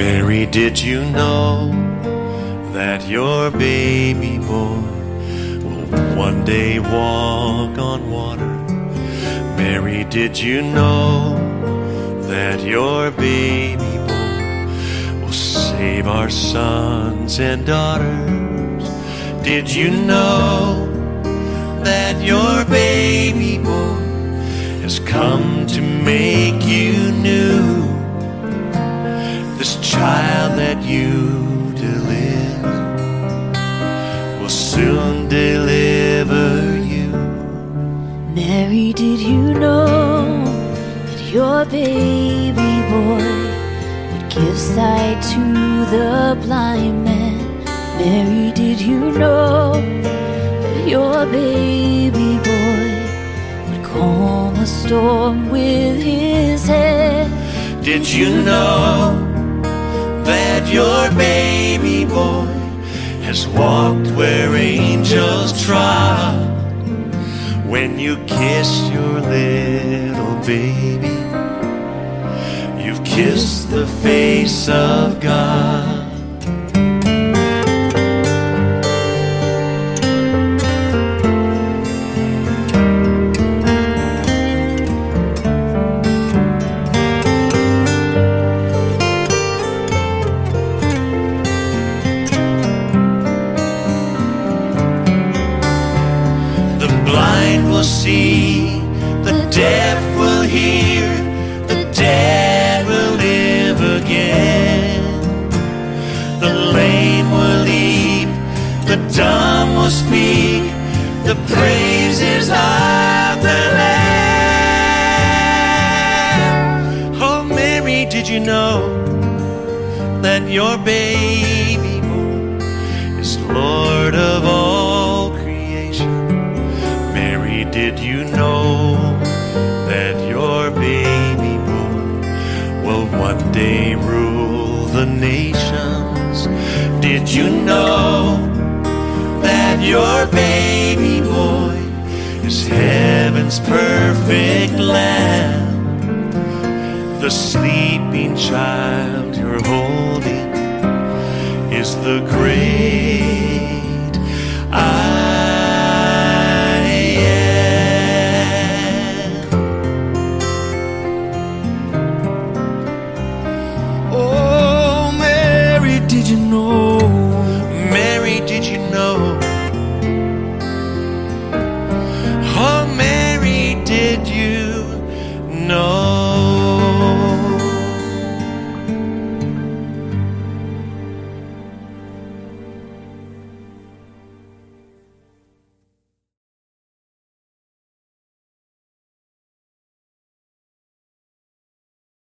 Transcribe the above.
Mary, did you know that your baby boy will one day walk on water? Mary, did you know that your baby boy will save our sons and daughters? Did you know that your baby boy has come to make you you deliver will soon deliver you. Mary, did you know that your baby boy would give sight to the blind man? Mary, did you know that your baby boy would calm a storm with his head? Did you know has walked where angels trod? When you kiss your little baby, you've kissed the face of God. Will see, the deaf will hear, the dead will live again. The lame will leap, the dumb will speak, the praises of the Lamb. Oh, Mary, did you know that your baby did you know that your baby boy will one day rule the nations? Did you know that your baby boy is heaven's perfect lamb? The sleeping child you're holding is the great